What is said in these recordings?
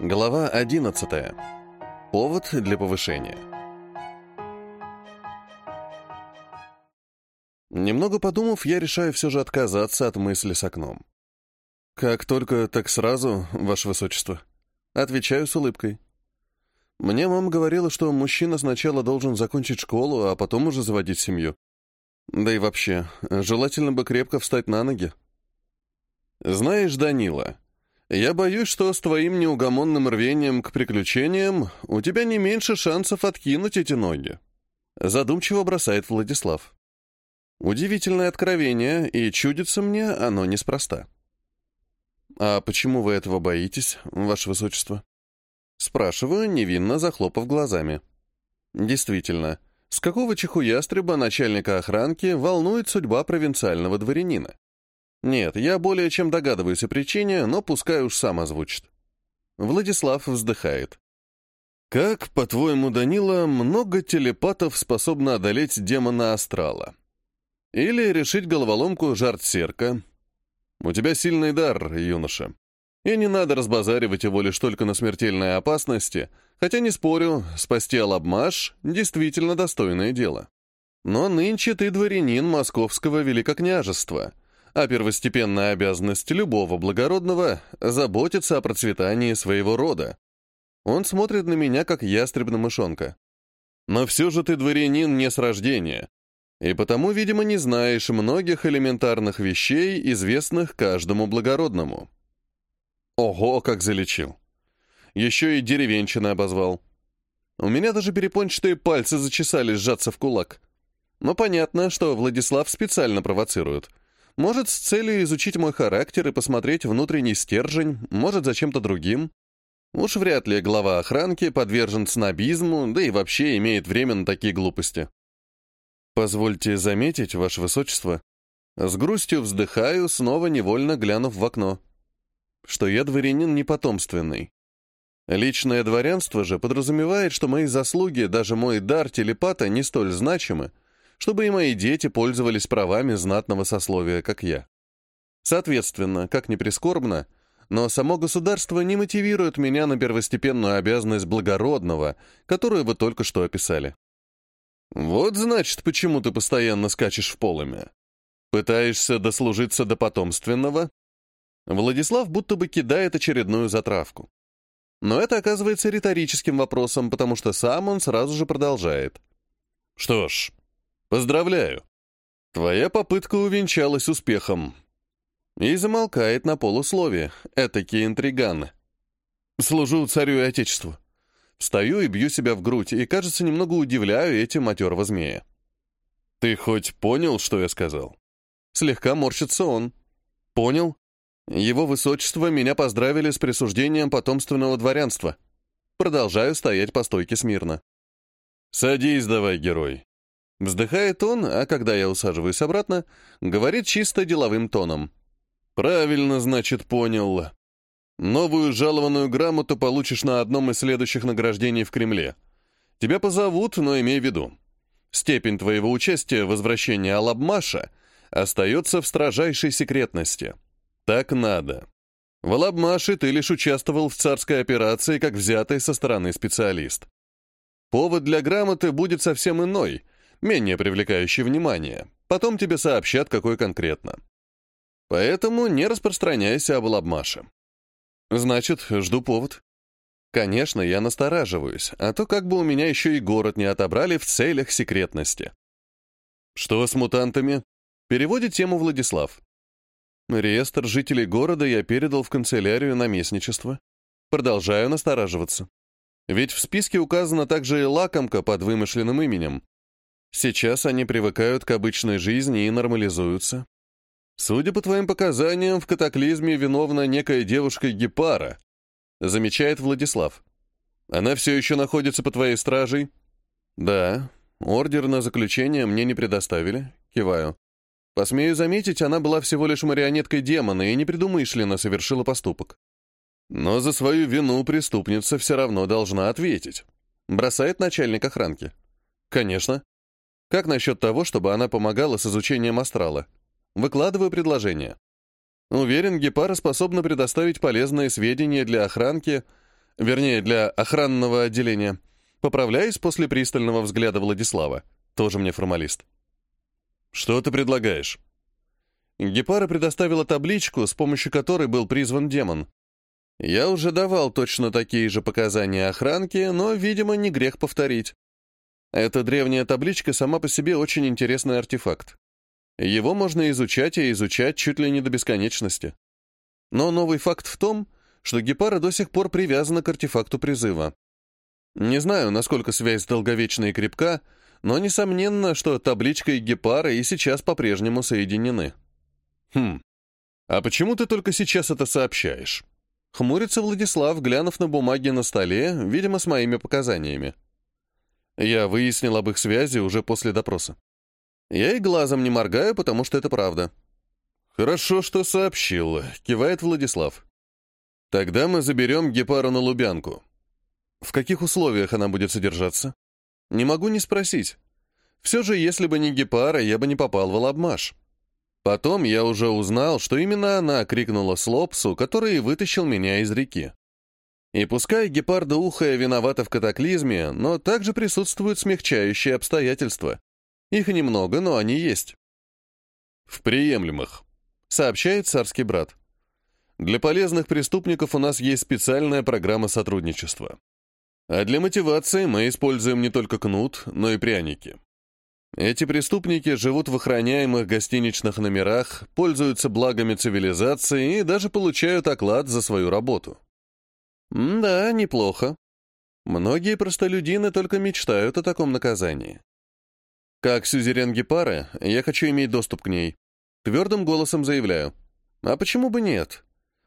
Глава 11. Повод для повышения. Немного подумав, я решаю все же отказаться от мысли с окном. «Как только, так сразу, Ваше Высочество». Отвечаю с улыбкой. Мне мама говорила, что мужчина сначала должен закончить школу, а потом уже заводить семью. Да и вообще, желательно бы крепко встать на ноги. Знаешь, Данила, я боюсь, что с твоим неугомонным рвением к приключениям у тебя не меньше шансов откинуть эти ноги. Задумчиво бросает Владислав. Удивительное откровение, и чудится мне оно неспроста. «А почему вы этого боитесь, ваше высочество?» Спрашиваю, невинно захлопав глазами. Действительно, с какого чехуястреба начальника охранки волнует судьба провинциального дворянина? Нет, я более чем догадываюсь о причине, но пускай уж сам озвучит. Владислав вздыхает. Как, по-твоему, Данила, много телепатов способно одолеть демона астрала? Или решить головоломку жарт-серка? У тебя сильный дар, юноша. И не надо разбазаривать его лишь только на смертельной опасности, хотя, не спорю, спасти Алабмаш — действительно достойное дело. Но нынче ты дворянин московского великокняжества — а первостепенная обязанность любого благородного — заботиться о процветании своего рода. Он смотрит на меня, как ястреб на мышонка. Но все же ты дворянин не с рождения, и потому, видимо, не знаешь многих элементарных вещей, известных каждому благородному. Ого, как залечил. Еще и деревенщина обозвал. У меня даже перепончатые пальцы зачесали сжаться в кулак. Но понятно, что Владислав специально провоцирует — может, с целью изучить мой характер и посмотреть внутренний стержень, может, за чем-то другим. Уж вряд ли глава охранки подвержен снобизму, да и вообще имеет время на такие глупости. Позвольте заметить, Ваше Высочество, с грустью вздыхаю, снова невольно глянув в окно, что я дворянин непотомственный. Личное дворянство же подразумевает, что мои заслуги, даже мой дар телепата не столь значимы, чтобы и мои дети пользовались правами знатного сословия, как я. Соответственно, как ни прискорбно, но само государство не мотивирует меня на первостепенную обязанность благородного, которую вы только что описали. Вот значит, почему ты постоянно скачешь в полыми. Пытаешься дослужиться до потомственного? Владислав будто бы кидает очередную затравку. Но это оказывается риторическим вопросом, потому что сам он сразу же продолжает. Что ж, Поздравляю. Твоя попытка увенчалась успехом. И замолкает на полусловие, этакий интриган. Служу царю и отечеству. Встаю и бью себя в грудь, и, кажется, немного удивляю этим матерого змея. Ты хоть понял, что я сказал? Слегка морщится он. Понял. Его высочество меня поздравили с присуждением потомственного дворянства. Продолжаю стоять по стойке смирно. Садись давай, герой. Вздыхает он, а когда я усаживаюсь обратно, говорит чисто деловым тоном. «Правильно, значит, понял. Новую жалованную грамоту получишь на одном из следующих награждений в Кремле. Тебя позовут, но имей в виду. Степень твоего участия в возвращении Алабмаша остается в строжайшей секретности. Так надо. В Алабмаше ты лишь участвовал в царской операции как взятый со стороны специалист. Повод для грамоты будет совсем иной — менее привлекающий внимание. Потом тебе сообщат, какой конкретно. Поэтому не распространяйся об Лабмаше. Значит, жду повод. Конечно, я настораживаюсь, а то как бы у меня еще и город не отобрали в целях секретности. Что с мутантами? Переводит тему Владислав. Реестр жителей города я передал в канцелярию наместничества. Продолжаю настораживаться. Ведь в списке указана также и лакомка под вымышленным именем. Сейчас они привыкают к обычной жизни и нормализуются. Судя по твоим показаниям, в катаклизме виновна некая девушка Гепара, замечает Владислав. Она все еще находится по твоей стражей? Да. Ордер на заключение мне не предоставили. Киваю. Посмею заметить, она была всего лишь марионеткой демона и непредумышленно совершила поступок. Но за свою вину преступница все равно должна ответить. Бросает начальник охранки. Конечно. Как насчет того, чтобы она помогала с изучением астрала? Выкладываю предложение. Уверен, Гепара способна предоставить полезные сведения для охранки, Вернее, для охранного отделения. Поправляюсь после пристального взгляда Владислава. Тоже мне формалист. Что ты предлагаешь? Гепара предоставила табличку, с помощью которой был призван демон. Я уже давал точно такие же показания охранке, но, видимо, не грех повторить. Эта древняя табличка сама по себе очень интересный артефакт. Его можно изучать и изучать чуть ли не до бесконечности. Но новый факт в том, что гепара до сих пор привязана к артефакту призыва. Не знаю, насколько связь долговечна и крепка, но несомненно, что табличка и гепара и сейчас по-прежнему соединены. Хм, а почему ты только сейчас это сообщаешь? Хмурится Владислав, глянув на бумаги на столе, видимо, с моими показаниями. Я выяснил об их связи уже после допроса. Я и глазом не моргаю, потому что это правда. «Хорошо, что сообщил», — кивает Владислав. «Тогда мы заберем Гепару на Лубянку. В каких условиях она будет содержаться? Не могу не спросить. Все же, если бы не Гепара, я бы не попал в Алабмаш. Потом я уже узнал, что именно она крикнула Слопсу, который вытащил меня из реки. И пускай гепардоухая виновата в катаклизме, но также присутствуют смягчающие обстоятельства. Их немного, но они есть. В приемлемых, сообщает царский брат. Для полезных преступников у нас есть специальная программа сотрудничества. А для мотивации мы используем не только кнут, но и пряники. Эти преступники живут в охраняемых гостиничных номерах, пользуются благами цивилизации и даже получают оклад за свою работу. Да, неплохо. Многие простолюдины только мечтают о таком наказании. Как сюзерен Гепары, я хочу иметь доступ к ней. Твердым голосом заявляю. А почему бы нет?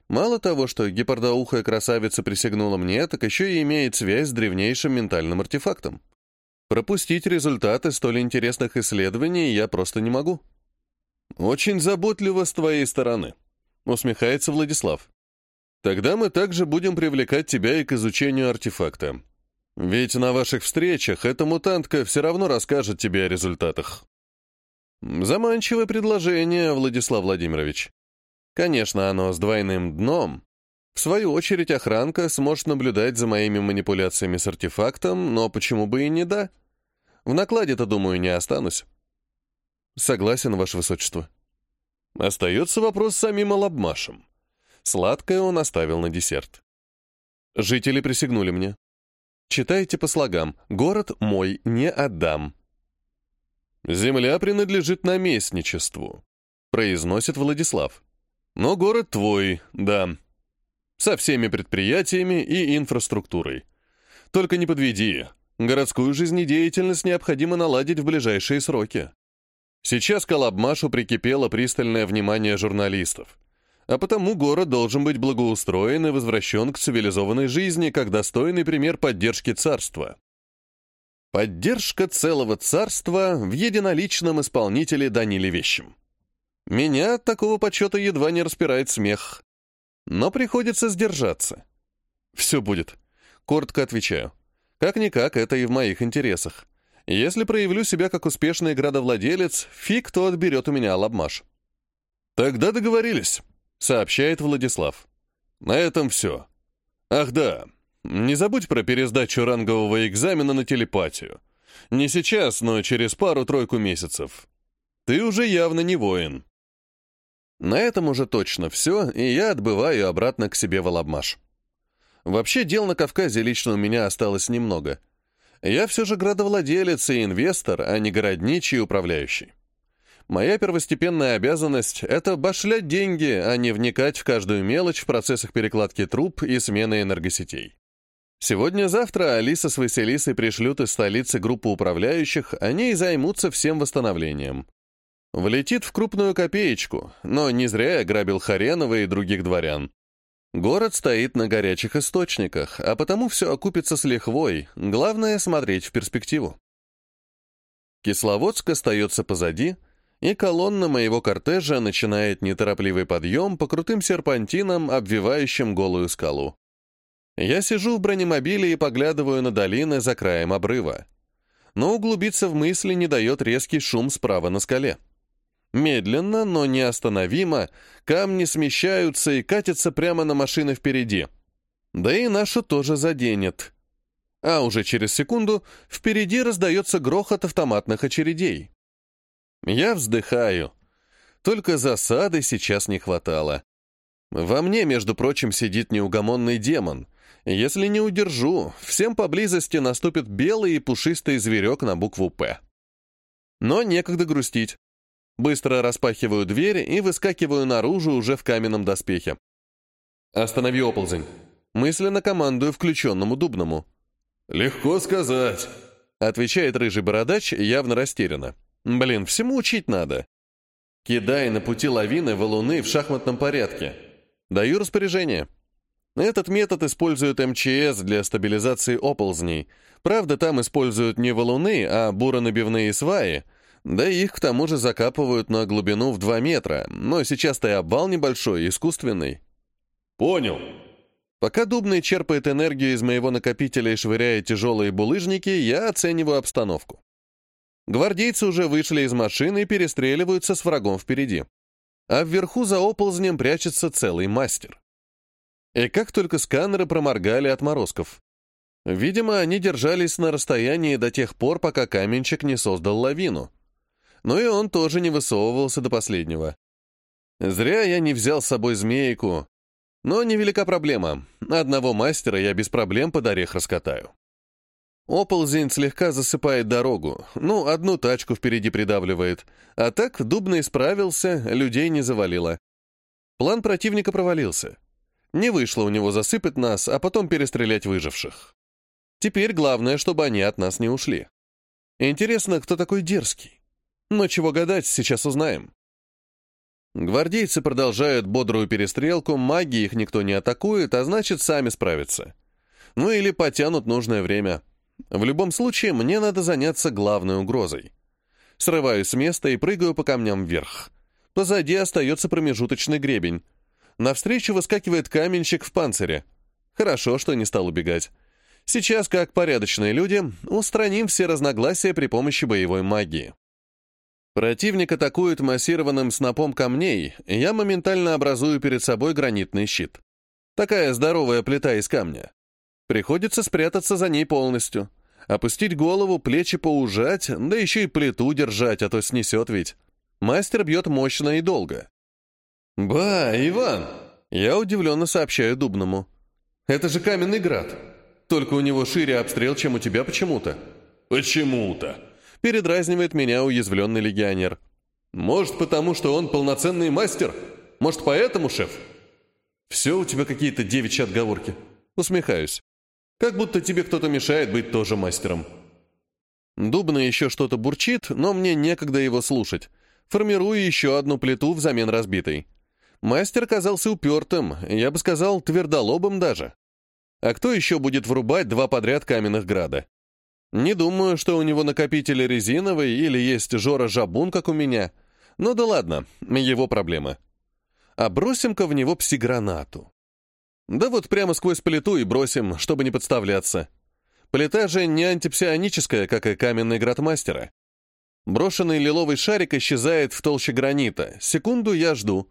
Мало того, что гепардоухая красавица присягнула мне, так еще и имеет связь с древнейшим ментальным артефактом. Пропустить результаты столь интересных исследований я просто не могу. «Очень заботливо с твоей стороны», — усмехается Владислав. «Тогда мы также будем привлекать тебя и к изучению артефакта. Ведь на ваших встречах эта мутантка все равно расскажет тебе о результатах». Заманчивое предложение, Владислав Владимирович. Конечно, оно с двойным дном, в свою очередь, охранка сможет наблюдать за моими манипуляциями с артефактом, но почему бы и не да? В накладе-то, думаю, не останусь. Согласен, Ваше Высочество. Остается вопрос с самим Алабмашем. Сладкое он оставил на десерт. Жители присягнули мне. Читайте по слогам. Город мой не отдам. Земля принадлежит наместничеству, произносит Владислав. Но город твой, да со всеми предприятиями и инфраструктурой. Только не подведи, городскую жизнедеятельность необходимо наладить в ближайшие сроки. Сейчас к Алабмашу прикипело пристальное внимание журналистов, а потому город должен быть благоустроен и возвращен к цивилизованной жизни как достойный пример поддержки царства. Поддержка целого царства в единоличном исполнителе Даниле Вещем. Меня от такого почета едва не распирает смех. Но приходится сдержаться. «Все будет», — коротко отвечаю. «Как-никак, это и в моих интересах. Если проявлю себя как успешный градовладелец, фиг кто отберет у меня лабмаш». «Тогда договорились», — сообщает Владислав. «На этом все. Ах да, не забудь про пересдачу рангового экзамена на телепатию. Не сейчас, но через пару-тройку месяцев. Ты уже явно не воин». На этом уже точно все, и я отбываю обратно к себе в Алабмаш. Вообще дел на Кавказе лично у меня осталось немного. Я все же градовладелец и инвестор, а не городничий управляющий. Моя первостепенная обязанность — это башлять деньги, а не вникать в каждую мелочь в процессах перекладки труб и смены энергосетей. Сегодня-завтра Алиса с Василисой пришлют из столицы группу управляющих, они и займутся всем восстановлением. Влетит в крупную копеечку, но не зря я грабил Харенова и других дворян. Город стоит на горячих источниках, а потому все окупится с лихвой, главное — смотреть в перспективу. Кисловодск остается позади, и колонна моего кортежа начинает неторопливый подъем по крутым серпантинам, обвивающим голую скалу. Я сижу в бронемобиле и поглядываю на долины за краем обрыва. Но углубиться в мысли не дает резкий шум справа на скале. Медленно, но неостановимо, камни смещаются и катятся прямо на машины впереди. Да и нашу тоже заденет. А уже через секунду впереди раздается грохот автоматных очередей. Я вздыхаю. Только засады сейчас не хватало. Во мне, между прочим, сидит неугомонный демон. Если не удержу, всем поблизости наступит белый и пушистый зверек на букву «П». Но некогда грустить. Быстро распахиваю дверь и выскакиваю наружу уже в каменном доспехе. «Останови оползень!» Мысленно командую включенному дубному. «Легко сказать», — отвечает рыжий бородач, явно растерянно. «Блин, всему учить надо. Кидай на пути лавины валуны в шахматном порядке. Даю распоряжение». Этот метод используют МЧС для стабилизации оползней. Правда, там используют не валуны, а буронабивные сваи, да и их к тому же закапывают на глубину в 2 метра, но сейчас-то и обвал небольшой, искусственный. «Понял», Пока Дубный черпает энергию из моего накопителя и швыряет тяжелые булыжники, я оцениваю обстановку. Гвардейцы уже вышли из машины и перестреливаются с врагом впереди. А вверху за оползнем прячется целый мастер. И как только сканеры проморгали отморозков. Видимо, они держались на расстоянии до тех пор, пока каменщик не создал лавину. Но и он тоже не высовывался до последнего. Зря я не взял с собой змейку, но невелика проблема. Одного мастера я без проблем под орех раскатаю. Оползень слегка засыпает дорогу, ну, одну тачку впереди придавливает. А так Дубный справился, людей не завалило. План противника провалился. Не вышло у него засыпать нас, а потом перестрелять выживших. Теперь главное, чтобы они от нас не ушли. Интересно, кто такой дерзкий? Но чего гадать, сейчас узнаем. Гвардейцы продолжают бодрую перестрелку, маги их никто не атакует, а значит, сами справятся. Ну или потянут нужное время. В любом случае, мне надо заняться главной угрозой. Срываюсь с места и прыгаю по камням вверх. Позади остается промежуточный гребень. Навстречу выскакивает каменщик в панцире. Хорошо, что не стал убегать. Сейчас, как порядочные люди, устраним все разногласия при помощи боевой магии. Противник атакует массированным снопом камней, и я моментально образую перед собой гранитный щит. Такая здоровая плита из камня. Приходится спрятаться за ней полностью. Опустить голову, плечи поужать, да еще и плиту держать, а то снесет ведь. Мастер бьет мощно и долго. «Ба, Иван!» Я удивленно сообщаю Дубному. «Это же каменный град. Только у него шире обстрел, чем у тебя почему-то». «Почему-то?» Передразнивает меня уязвленный легионер. «Может, потому что он полноценный мастер? Может, поэтому, шеф?» «Все у тебя какие-то девичьи отговорки». Усмехаюсь. «Как будто тебе кто-то мешает быть тоже мастером». Дубна еще что-то бурчит, но мне некогда его слушать. Формирую еще одну плиту взамен разбитой. Мастер казался упертым, я бы сказал, твердолобым даже. А кто еще будет врубать два подряд каменных града? Не думаю, что у него накопители резиновый или есть Жора-жабун, как у меня. Ну да ладно, его проблемы. А бросим-ка в него пси-гранату. Да вот прямо сквозь плиту и бросим, чтобы не подставляться. Плита же не антипсионическая, как и каменный град мастера. Брошенный лиловый шарик исчезает в толще гранита. Секунду я жду.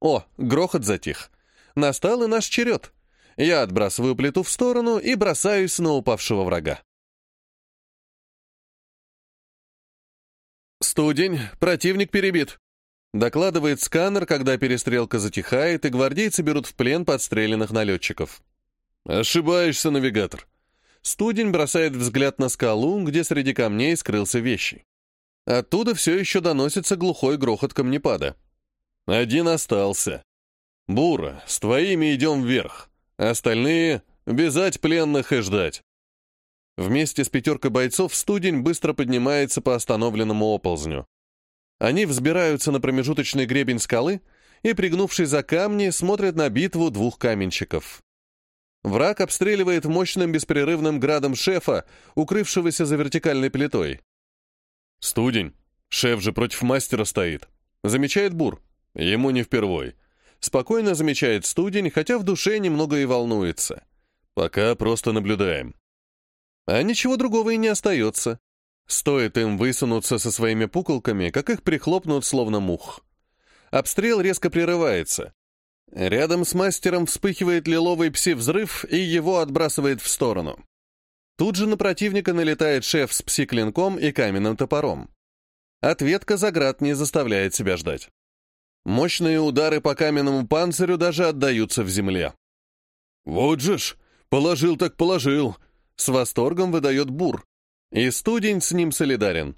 О, грохот затих. Настал и наш черед. Я отбрасываю плиту в сторону и бросаюсь на упавшего врага. «Студень, противник перебит», — докладывает сканер, когда перестрелка затихает, и гвардейцы берут в плен подстреленных налетчиков. «Ошибаешься, навигатор». Студень бросает взгляд на скалу, где среди камней скрылся вещи. Оттуда все еще доносится глухой грохот камнепада. «Один остался. Бура, с твоими идем вверх. Остальные — вязать пленных и ждать». Вместе с пятеркой бойцов студень быстро поднимается по остановленному оползню. Они взбираются на промежуточный гребень скалы и, пригнувшись за камни, смотрят на битву двух каменщиков. Враг обстреливает мощным беспрерывным градом шефа, укрывшегося за вертикальной плитой. «Студень, шеф же против мастера стоит», — замечает Бур. Ему не впервой. Спокойно замечает студень, хотя в душе немного и волнуется. «Пока просто наблюдаем». А ничего другого и не остается. Стоит им высунуться со своими пуколками, как их прихлопнут словно мух. Обстрел резко прерывается. Рядом с мастером вспыхивает лиловый пси-взрыв, и его отбрасывает в сторону. Тут же на противника налетает шеф с пси-клинком и каменным топором. Ответка Заград не заставляет себя ждать. Мощные удары по каменному панцирю даже отдаются в земле. «Вот же ж! Положил так положил!» С восторгом выдает Бур. И студень с ним солидарен.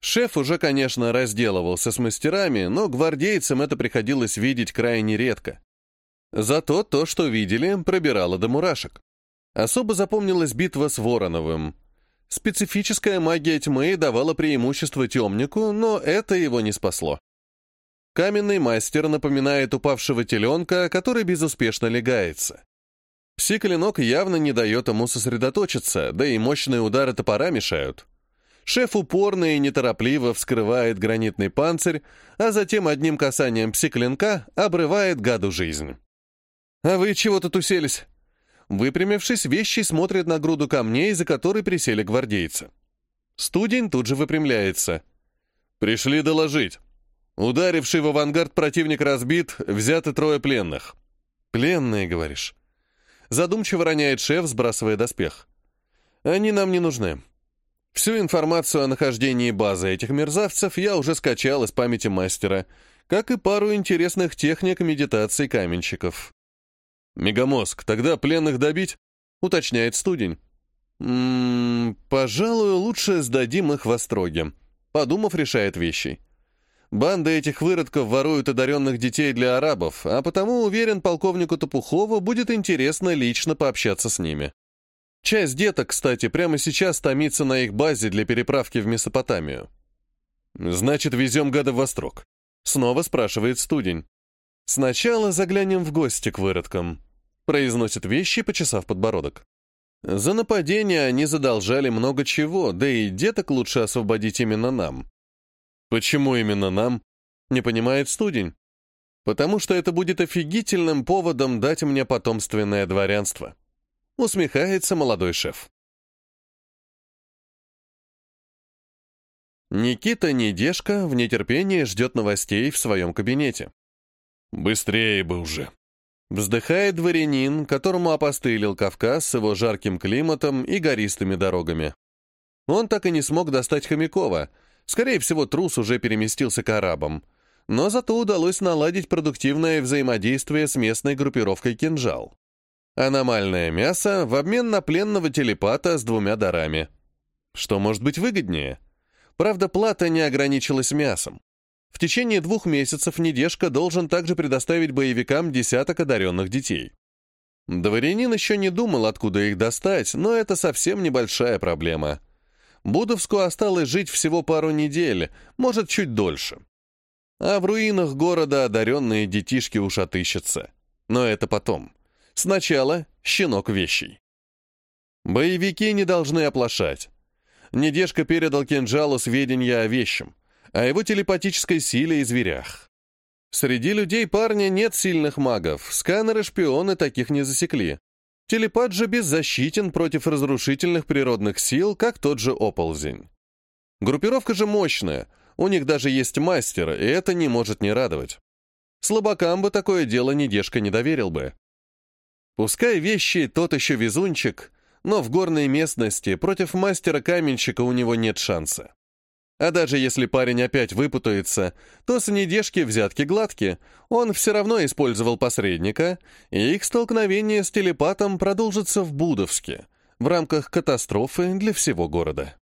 Шеф уже, конечно, разделывался с мастерами, но гвардейцам это приходилось видеть крайне редко. Зато то, что видели, пробирало до мурашек. Особо запомнилась битва с Вороновым. Специфическая магия тьмы давала преимущество темнику, но это его не спасло. Каменный мастер напоминает упавшего теленка, который безуспешно легается. Пси-клинок явно не дает ему сосредоточиться, да и мощные удары топора мешают. Шеф упорно и неторопливо вскрывает гранитный панцирь, а затем одним касанием пси-клинка обрывает гаду жизнь. «А вы чего тут уселись?» Выпрямившись, вещи смотрят на груду камней, за которой присели гвардейцы. Студень тут же выпрямляется. «Пришли доложить. Ударивший в авангард противник разбит, взяты трое пленных». «Пленные, говоришь?» Задумчиво роняет шеф, сбрасывая доспех. «Они нам не нужны. Всю информацию о нахождении базы этих мерзавцев я уже скачал из памяти мастера, как и пару интересных техник медитации каменщиков. «Мегамозг, тогда пленных добить?» — уточняет студень. «Ммм, пожалуй, лучше сдадим их в остроге», — подумав, решает вещи. Банда этих выродков воруют одаренных детей для арабов, а потому, уверен, полковнику Топухову будет интересно лично пообщаться с ними. Часть деток, кстати, прямо сейчас томится на их базе для переправки в Месопотамию. «Значит, везем гада в Вострок?» Снова спрашивает студень. «Сначала заглянем в гости к выродкам», — произносит вещи, почесав подбородок. За нападение они задолжали много чего, да и деток лучше освободить именно нам. Почему именно нам? Не понимает студень. Потому что это будет офигительным поводом дать мне потомственное дворянство. Усмехается молодой шеф. Никита Недешка в нетерпении ждет новостей в своем кабинете. «Быстрее бы уже!» Вздыхает дворянин, которому опостылил Кавказ с его жарким климатом и гористыми дорогами. Он так и не смог достать Хомякова, Скорее всего, трус уже переместился к арабам. Но зато удалось наладить продуктивное взаимодействие с местной группировкой «Кинжал». Аномальное мясо в обмен на пленного телепата с двумя дарами. Что может быть выгоднее? Правда, плата не ограничилась мясом. В течение двух месяцев Недежка должен также предоставить боевикам десяток одаренных детей. Дворянин еще не думал, откуда их достать, но это совсем небольшая проблема — Будовску осталось жить всего пару недель, может, чуть дольше. А в руинах города одаренные детишки уж отыщутся. Но это потом. Сначала щенок вещий. Боевики не должны оплошать. Недежка передал кинжалу сведения о вещем, о его телепатической силе и зверях. Среди людей парня нет сильных магов, сканеры-шпионы таких не засекли. Телепат же беззащитен против разрушительных природных сил, как тот же оползень. Группировка же мощная, у них даже есть мастер, и это не может не радовать. Слабакам бы такое дело недежка не доверил бы. Пускай вещи тот еще везунчик, но в горной местности против мастера-каменщика у него нет шанса. А даже если парень опять выпутается, то с недежки взятки гладкие, он все равно использовал посредника, и их столкновение с телепатом продолжится в Будовске, в рамках катастрофы для всего города.